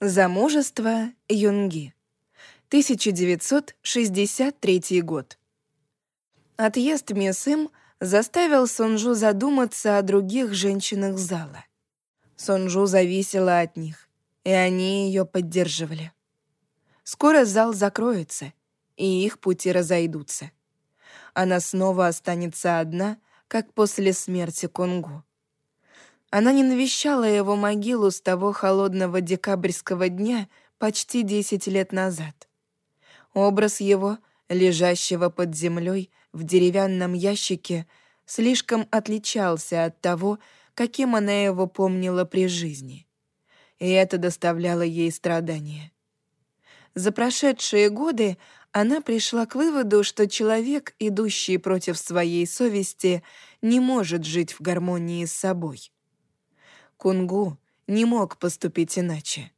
Замужество Юнги. 1963 год. Отъезд мисс Им заставил Сонжу задуматься о других женщинах зала. Сонжу зависела от них, и они ее поддерживали. Скоро зал закроется, и их пути разойдутся. Она снова останется одна, как после смерти Кунгу. Она не навещала его могилу с того холодного декабрьского дня почти десять лет назад. Образ его, лежащего под землей в деревянном ящике, слишком отличался от того, каким она его помнила при жизни. И это доставляло ей страдания. За прошедшие годы она пришла к выводу, что человек, идущий против своей совести, не может жить в гармонии с собой. Кунгу не мог поступить иначе.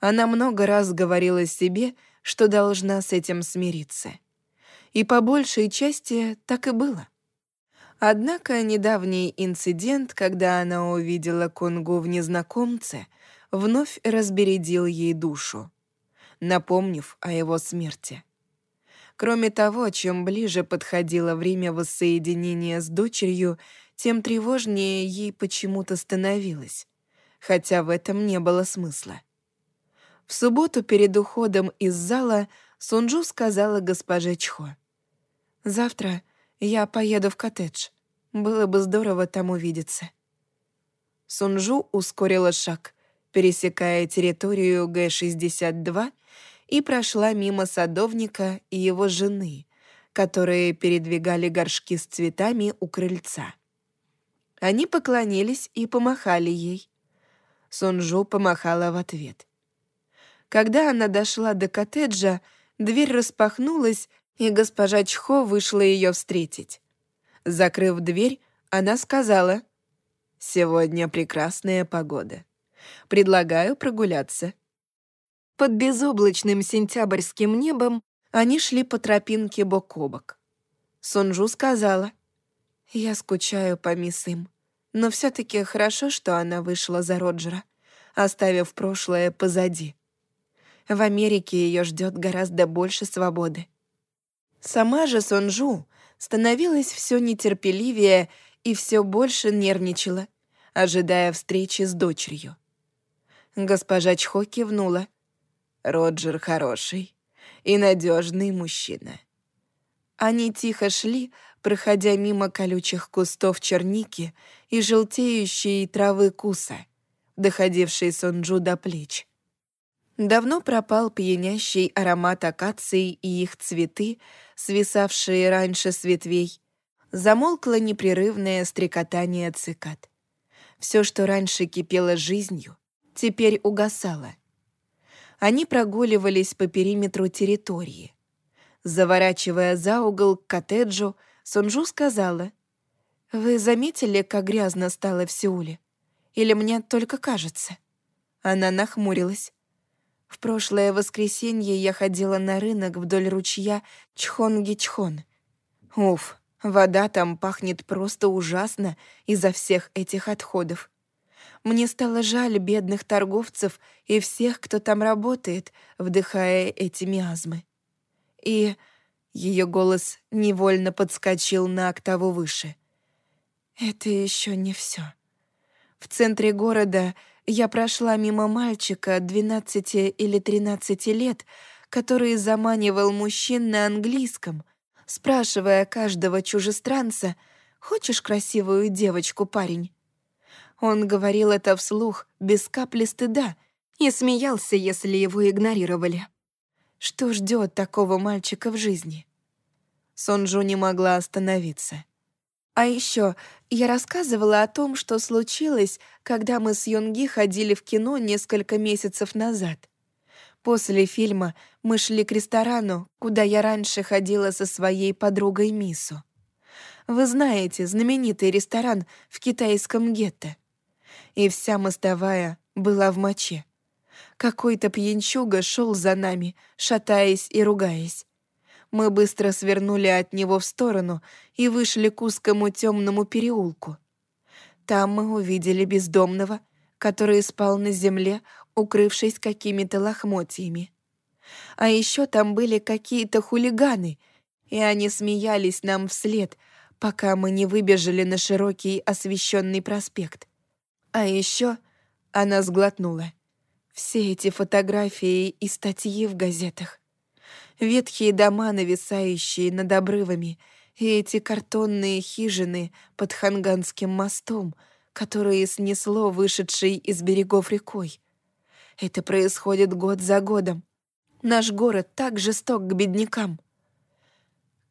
Она много раз говорила себе, что должна с этим смириться. И по большей части так и было. Однако недавний инцидент, когда она увидела Кунгу в незнакомце, вновь разбередил ей душу, напомнив о его смерти. Кроме того, чем ближе подходило время воссоединения с дочерью, тем тревожнее ей почему-то становилось, хотя в этом не было смысла. В субботу перед уходом из зала Сунджу сказала госпоже Чхо. «Завтра я поеду в коттедж. Было бы здорово там увидеться». Сунжу ускорила шаг, пересекая территорию Г-62 и прошла мимо садовника и его жены, которые передвигали горшки с цветами у крыльца. Они поклонились и помахали ей. Сунжу помахала в ответ. Когда она дошла до коттеджа, дверь распахнулась, и госпожа Чхо вышла ее встретить. Закрыв дверь, она сказала, «Сегодня прекрасная погода. Предлагаю прогуляться». Под безоблачным сентябрьским небом они шли по тропинке бок о бок. Сунжу сказала, я скучаю по мисс Им, но все таки хорошо, что она вышла за Роджера, оставив прошлое позади. В Америке ее ждет гораздо больше свободы. Сама же Сонжу становилась все нетерпеливее и все больше нервничала, ожидая встречи с дочерью. Госпожа Чхо кивнула. «Роджер хороший и надежный мужчина». Они тихо шли, проходя мимо колючих кустов черники и желтеющей травы куса, доходившей Сонджу до плеч. Давно пропал пьянящий аромат акаций и их цветы, свисавшие раньше с ветвей. Замолкло непрерывное стрекотание цикад. Все, что раньше кипело жизнью, теперь угасало. Они прогуливались по периметру территории. Заворачивая за угол к коттеджу, Сунжу сказала, «Вы заметили, как грязно стало в Сеуле? Или мне только кажется?» Она нахмурилась. В прошлое воскресенье я ходила на рынок вдоль ручья Чхонги-Чхон. Уф, вода там пахнет просто ужасно из-за всех этих отходов. Мне стало жаль бедных торговцев и всех, кто там работает, вдыхая эти миазмы. И ее голос невольно подскочил на октаву выше. «Это еще не все. В центре города я прошла мимо мальчика 12 или 13 лет, который заманивал мужчин на английском, спрашивая каждого чужестранца, «Хочешь красивую девочку, парень?» Он говорил это вслух, без капли стыда, и смеялся, если его игнорировали. Что ждет такого мальчика в жизни? Сонджу не могла остановиться. А еще я рассказывала о том, что случилось, когда мы с Йонги ходили в кино несколько месяцев назад. После фильма мы шли к ресторану, куда я раньше ходила со своей подругой Мису. Вы знаете, знаменитый ресторан в китайском гетто. И вся мостовая была в моче. Какой-то пьянчуга шел за нами, шатаясь и ругаясь. Мы быстро свернули от него в сторону и вышли к узкому темному переулку. Там мы увидели бездомного, который спал на земле, укрывшись какими-то лохмотьями. А еще там были какие-то хулиганы, и они смеялись нам вслед, пока мы не выбежали на широкий освещенный проспект. А еще она сглотнула. Все эти фотографии и статьи в газетах. Ветхие дома, нависающие над обрывами, и эти картонные хижины под Ханганским мостом, которые снесло вышедшей из берегов рекой. Это происходит год за годом. Наш город так жесток к беднякам.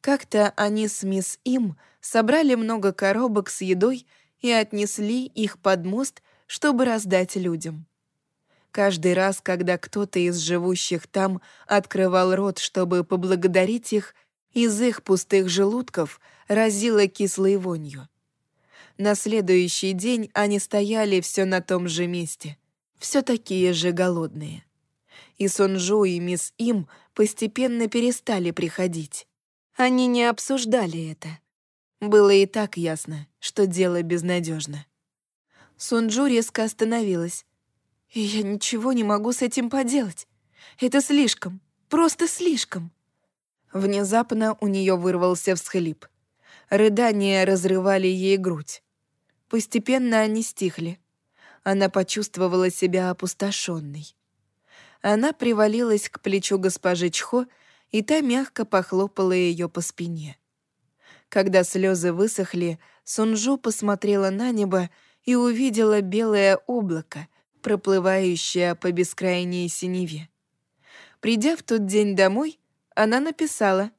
Как-то они с мисс Им собрали много коробок с едой и отнесли их под мост, чтобы раздать людям. Каждый раз, когда кто-то из живущих там открывал рот, чтобы поблагодарить их, из их пустых желудков разило кислой вонью. На следующий день они стояли все на том же месте, все такие же голодные. И Сонжу и мисс Им постепенно перестали приходить. Они не обсуждали это. Было и так ясно, что дело безнадежно. Сунджу резко остановилась, и я ничего не могу с этим поделать. Это слишком, просто слишком. Внезапно у нее вырвался всхлип. Рыдания разрывали ей грудь. Постепенно они стихли. Она почувствовала себя опустошенной. Она привалилась к плечу госпожи Чхо, и та мягко похлопала ее по спине. Когда слезы высохли, Сунжу посмотрела на небо и увидела белое облако, проплывающая по бескрайней синеве. Придя в тот день домой, она написала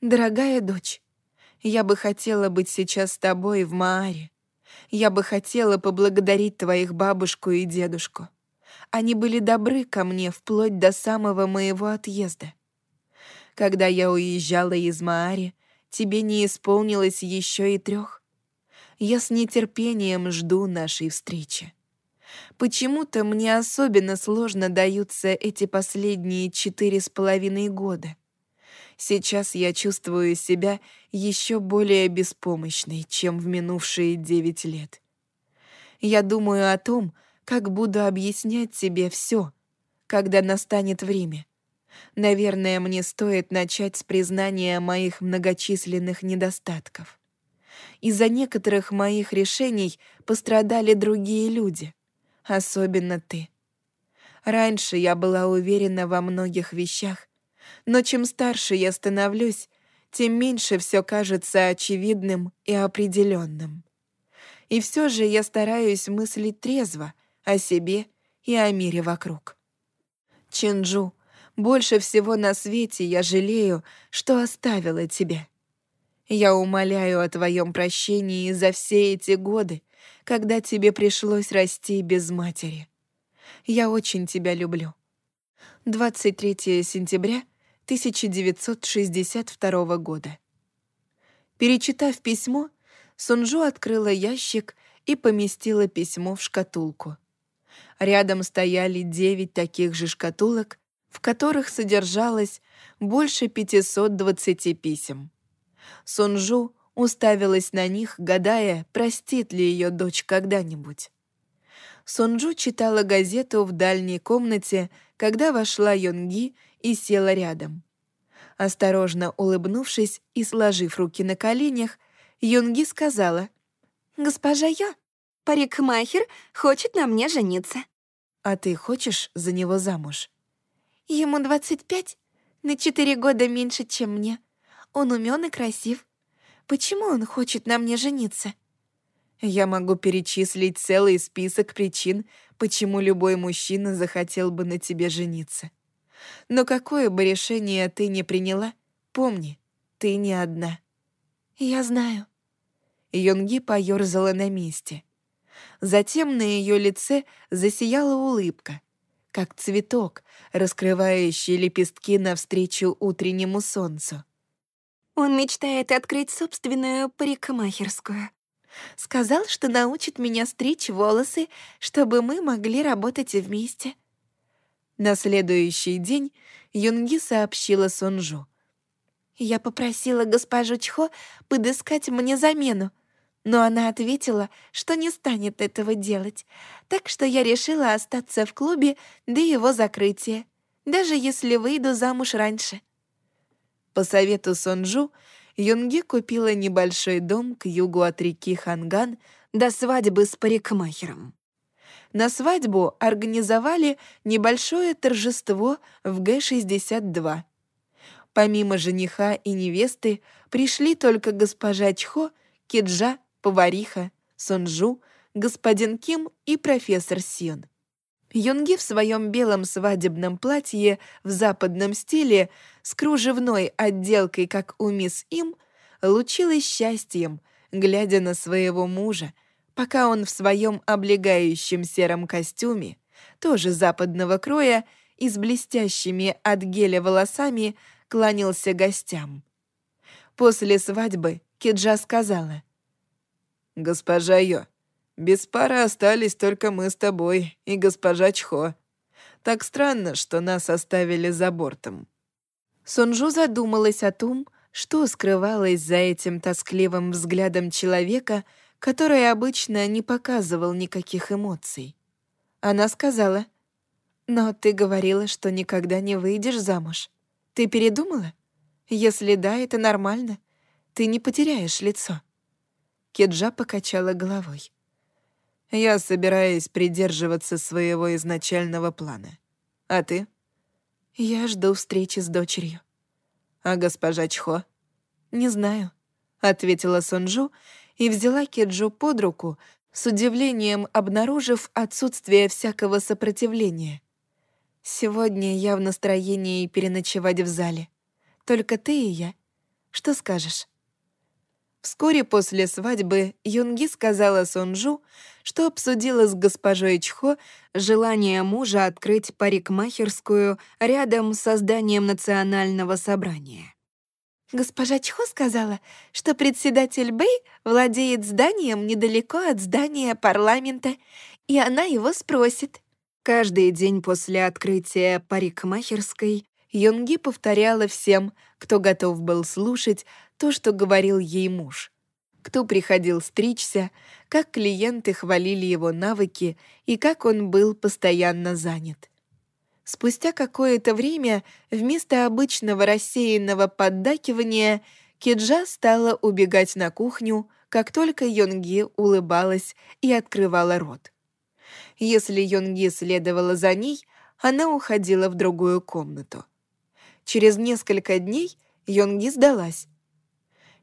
«Дорогая дочь, я бы хотела быть сейчас с тобой в Мааре. Я бы хотела поблагодарить твоих бабушку и дедушку. Они были добры ко мне вплоть до самого моего отъезда. Когда я уезжала из Маари, тебе не исполнилось еще и трех. Я с нетерпением жду нашей встречи. Почему-то мне особенно сложно даются эти последние четыре с половиной года. Сейчас я чувствую себя еще более беспомощной, чем в минувшие девять лет. Я думаю о том, как буду объяснять тебе все, когда настанет время. Наверное, мне стоит начать с признания моих многочисленных недостатков. Из-за некоторых моих решений пострадали другие люди — особенно ты. Раньше я была уверена во многих вещах, но чем старше я становлюсь, тем меньше все кажется очевидным и определенным. И все же я стараюсь мыслить трезво о себе и о мире вокруг. Чинджу, больше всего на свете я жалею, что оставила тебя. Я умоляю о твоем прощении за все эти годы, когда тебе пришлось расти без матери. Я очень тебя люблю. 23 сентября 1962 года. Перечитав письмо, Сунжу открыла ящик и поместила письмо в шкатулку. Рядом стояли девять таких же шкатулок, в которых содержалось больше 520 писем. Сунжу уставилась на них, гадая, простит ли ее дочь когда-нибудь. Сонджу читала газету в дальней комнате, когда вошла Йонги и села рядом. Осторожно улыбнувшись и сложив руки на коленях, Йонги сказала, «Госпожа Йо, парикмахер хочет на мне жениться». «А ты хочешь за него замуж?» «Ему 25, на 4 года меньше, чем мне. Он умен и красив. Почему он хочет на мне жениться? Я могу перечислить целый список причин, почему любой мужчина захотел бы на тебе жениться. Но какое бы решение ты ни приняла, помни, ты не одна. Я знаю. Йонги поёрзала на месте. Затем на ее лице засияла улыбка, как цветок, раскрывающий лепестки навстречу утреннему солнцу. Он мечтает открыть собственную парикмахерскую. Сказал, что научит меня стричь волосы, чтобы мы могли работать вместе. На следующий день Юнги сообщила Сонжу. «Я попросила госпожу Чхо подыскать мне замену, но она ответила, что не станет этого делать, так что я решила остаться в клубе до его закрытия, даже если выйду замуж раньше. По совету Сонджу, Юнги купила небольшой дом к югу от реки Ханган до свадьбы с парикмахером. На свадьбу организовали небольшое торжество в Г-62. Помимо жениха и невесты пришли только госпожа Чхо, Киджа повариха, Сонджу, господин Ким и профессор Син. Юнги в своем белом свадебном платье в западном стиле с кружевной отделкой, как у мисс Им, лучилась счастьем, глядя на своего мужа, пока он в своем облегающем сером костюме, тоже западного кроя и с блестящими от геля волосами, кланялся гостям. После свадьбы Киджа сказала, «Госпожа Йо, без пары остались только мы с тобой и госпожа Чхо. Так странно, что нас оставили за бортом». Сунжу задумалась о том, что скрывалось за этим тоскливым взглядом человека, который обычно не показывал никаких эмоций. Она сказала, «Но ты говорила, что никогда не выйдешь замуж. Ты передумала? Если да, это нормально. Ты не потеряешь лицо». Кеджа покачала головой. «Я собираюсь придерживаться своего изначального плана. А ты?» «Я жду встречи с дочерью». «А госпожа Чхо?» «Не знаю», — ответила Сонджу и взяла Кеджу под руку, с удивлением обнаружив отсутствие всякого сопротивления. «Сегодня я в настроении переночевать в зале. Только ты и я. Что скажешь?» Вскоре после свадьбы Юнги сказала Сонджу, что обсудила с госпожой Чхо желание мужа открыть парикмахерскую рядом с зданием национального собрания. Госпожа Чхо сказала, что председатель Бэй владеет зданием недалеко от здания парламента, и она его спросит. Каждый день после открытия парикмахерской Юнги повторяла всем, кто готов был слушать, то, что говорил ей муж. Кто приходил стричься, как клиенты хвалили его навыки и как он был постоянно занят. Спустя какое-то время вместо обычного рассеянного поддакивания Киджа стала убегать на кухню, как только Йонги улыбалась и открывала рот. Если Йонги следовала за ней, она уходила в другую комнату. Через несколько дней Йонги сдалась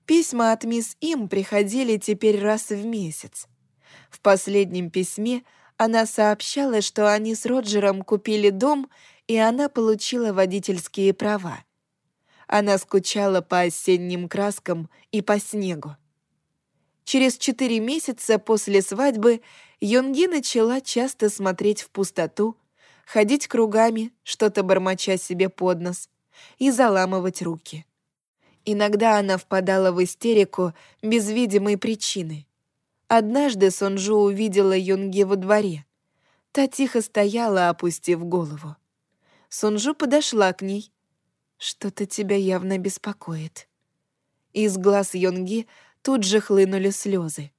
Письма от мисс Им приходили теперь раз в месяц. В последнем письме она сообщала, что они с Роджером купили дом, и она получила водительские права. Она скучала по осенним краскам и по снегу. Через четыре месяца после свадьбы Йонги начала часто смотреть в пустоту, ходить кругами, что-то бормоча себе под нос, и заламывать руки. Иногда она впадала в истерику без видимой причины. Однажды Сонжу увидела Юнги во дворе. Та тихо стояла, опустив голову. Сонжу подошла к ней. «Что-то тебя явно беспокоит». Из глаз Юнги тут же хлынули слезы.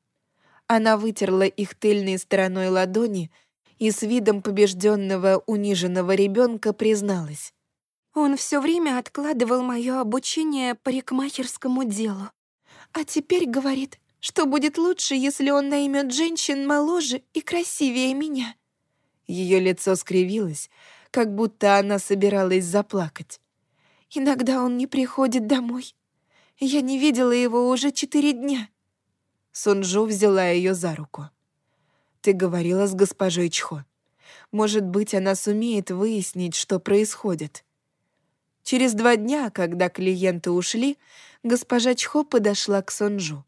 Она вытерла их тыльной стороной ладони и с видом побежденного униженного ребенка призналась. Он все время откладывал мое обучение парикмахерскому делу. А теперь говорит, что будет лучше, если он наймет женщин моложе и красивее меня. Ее лицо скривилось, как будто она собиралась заплакать. Иногда он не приходит домой. Я не видела его уже четыре дня. Сунжу взяла ее за руку. «Ты говорила с госпожой Чхо. Может быть, она сумеет выяснить, что происходит». Через два дня, когда клиенты ушли, госпожа Чхо подошла к Сонджу.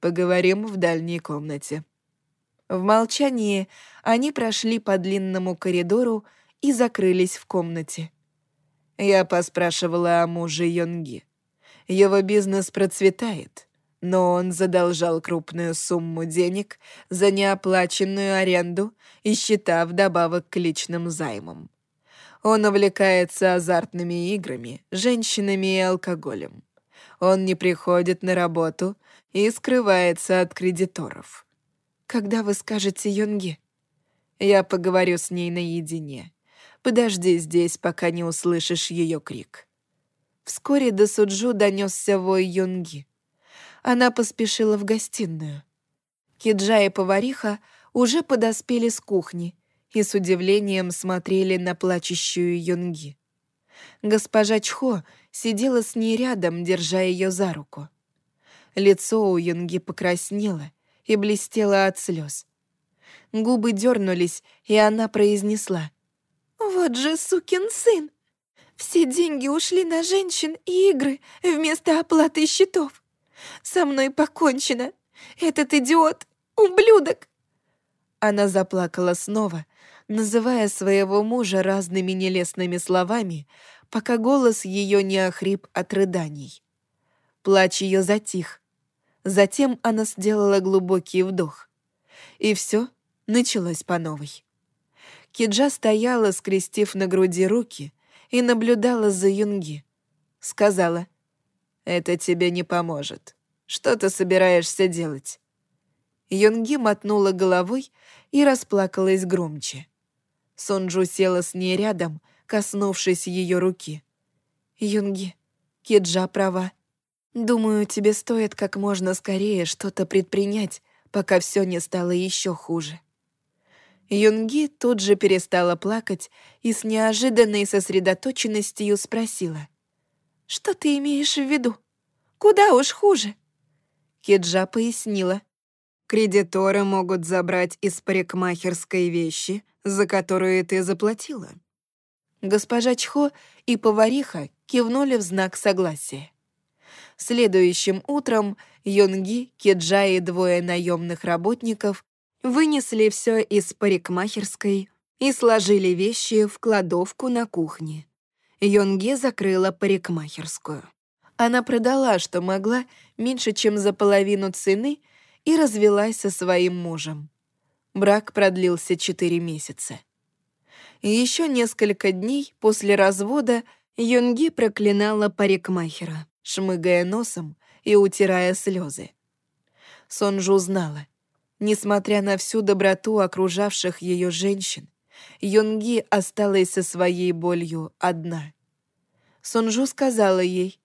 «Поговорим в дальней комнате». В молчании они прошли по длинному коридору и закрылись в комнате. Я поспрашивала о муже Йонги. Его бизнес процветает, но он задолжал крупную сумму денег за неоплаченную аренду и счета вдобавок к личным займам. Он увлекается азартными играми, женщинами и алкоголем. Он не приходит на работу и скрывается от кредиторов. Когда вы скажете Юнге? Я поговорю с ней наедине. Подожди здесь, пока не услышишь ее крик. Вскоре до Суджу донесся вой Юнги. Она поспешила в гостиную. Киджа и повариха уже подоспели с кухни и с удивлением смотрели на плачущую Юнги. Госпожа Чхо сидела с ней рядом, держа ее за руку. Лицо у Юнги покраснело и блестело от слез. Губы дернулись, и она произнесла. «Вот же сукин сын! Все деньги ушли на женщин и игры вместо оплаты счетов. Со мной покончено. Этот идиот ублюдок!» Она заплакала снова, называя своего мужа разными нелестными словами, пока голос ее не охрип от рыданий. Плач ее затих. Затем она сделала глубокий вдох. И все началось по новой. Киджа стояла, скрестив на груди руки, и наблюдала за Юнги. Сказала, «Это тебе не поможет. Что ты собираешься делать?» Юнги мотнула головой и расплакалась громче. Сонджу села с ней рядом, коснувшись ее руки. «Юнги, Киджа права. Думаю, тебе стоит как можно скорее что-то предпринять, пока все не стало еще хуже». Юнги тут же перестала плакать и с неожиданной сосредоточенностью спросила. «Что ты имеешь в виду? Куда уж хуже?» Киджа пояснила. Кредиторы могут забрать из парикмахерской вещи, за которые ты заплатила». Госпожа Чхо и повариха кивнули в знак согласия. Следующим утром Йонги, Киджа и двое наемных работников вынесли все из парикмахерской и сложили вещи в кладовку на кухне. Йонге закрыла парикмахерскую. Она продала, что могла, меньше чем за половину цены — и развелась со своим мужем. Брак продлился четыре месяца. Еще несколько дней после развода Юнги проклинала парикмахера, шмыгая носом и утирая слезы. Сонжу знала, несмотря на всю доброту окружавших ее женщин, Юнги осталась со своей болью одна. Сонжу сказала ей,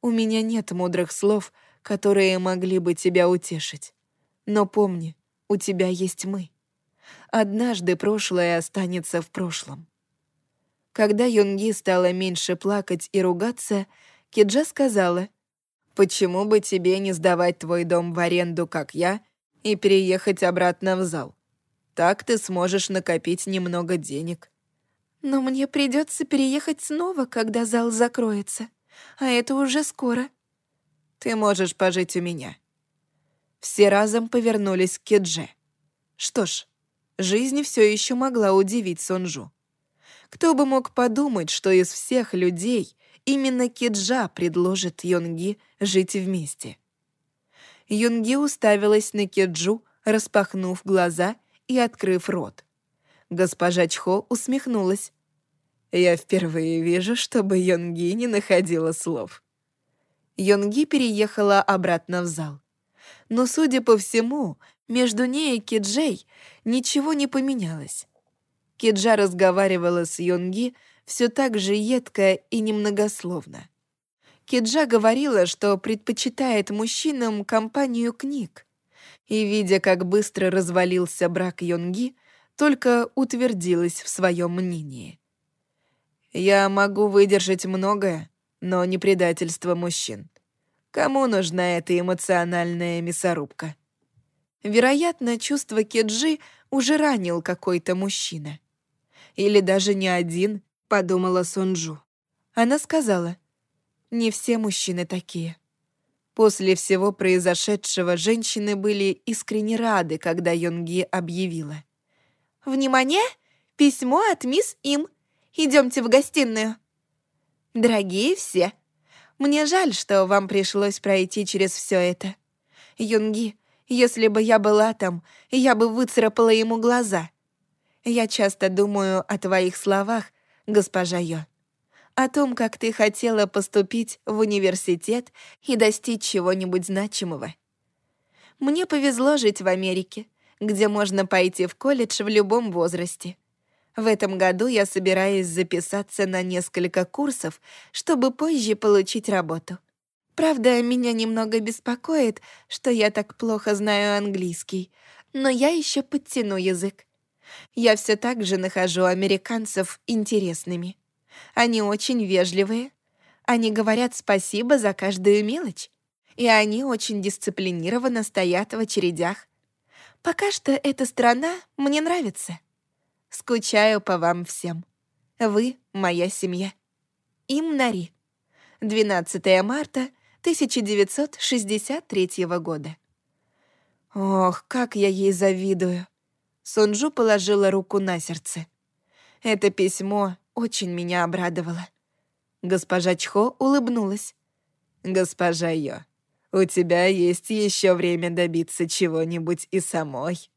«У меня нет мудрых слов, которые могли бы тебя утешить. Но помни, у тебя есть мы. Однажды прошлое останется в прошлом. Когда Юнги стала меньше плакать и ругаться, Киджа сказала, «Почему бы тебе не сдавать твой дом в аренду, как я, и переехать обратно в зал? Так ты сможешь накопить немного денег». «Но мне придется переехать снова, когда зал закроется, а это уже скоро», ты можешь пожить у меня». Все разом повернулись к Кедже. Что ж, жизнь все еще могла удивить Сонжу. Кто бы мог подумать, что из всех людей именно Кеджа предложит Йонги жить вместе. Юнги уставилась на Кеджу, распахнув глаза и открыв рот. Госпожа Чхо усмехнулась. «Я впервые вижу, чтобы Йонги не находила слов». Йонги переехала обратно в зал. Но, судя по всему, между ней и Киджей ничего не поменялось. Киджа разговаривала с Йонги все так же едко и немногословно. Киджа говорила, что предпочитает мужчинам компанию книг. И, видя, как быстро развалился брак Йонги, только утвердилась в своем мнении. «Я могу выдержать многое, но не предательство мужчин. Кому нужна эта эмоциональная мясорубка? Вероятно, чувство Кеджи уже ранил какой-то мужчина. Или даже не один, подумала Сонджу. Она сказала, не все мужчины такие. После всего произошедшего женщины были искренне рады, когда Йонги объявила. «Внимание! Письмо от мисс Им. Идемте в гостиную». Дорогие все, мне жаль, что вам пришлось пройти через все это. Юнги, если бы я была там, я бы выцарапала ему глаза. Я часто думаю о твоих словах, госпожа Йо. О том, как ты хотела поступить в университет и достичь чего-нибудь значимого. Мне повезло жить в Америке, где можно пойти в колледж в любом возрасте. В этом году я собираюсь записаться на несколько курсов, чтобы позже получить работу. Правда, меня немного беспокоит, что я так плохо знаю английский, но я еще подтяну язык. Я все так же нахожу американцев интересными. Они очень вежливые. Они говорят спасибо за каждую мелочь. И они очень дисциплинированно стоят в очередях. Пока что эта страна мне нравится. Скучаю по вам всем. Вы — моя семья. Им Нари. 12 марта 1963 года. Ох, как я ей завидую. Сунжу положила руку на сердце. Это письмо очень меня обрадовало. Госпожа Чхо улыбнулась. «Госпожа Йо, у тебя есть еще время добиться чего-нибудь и самой».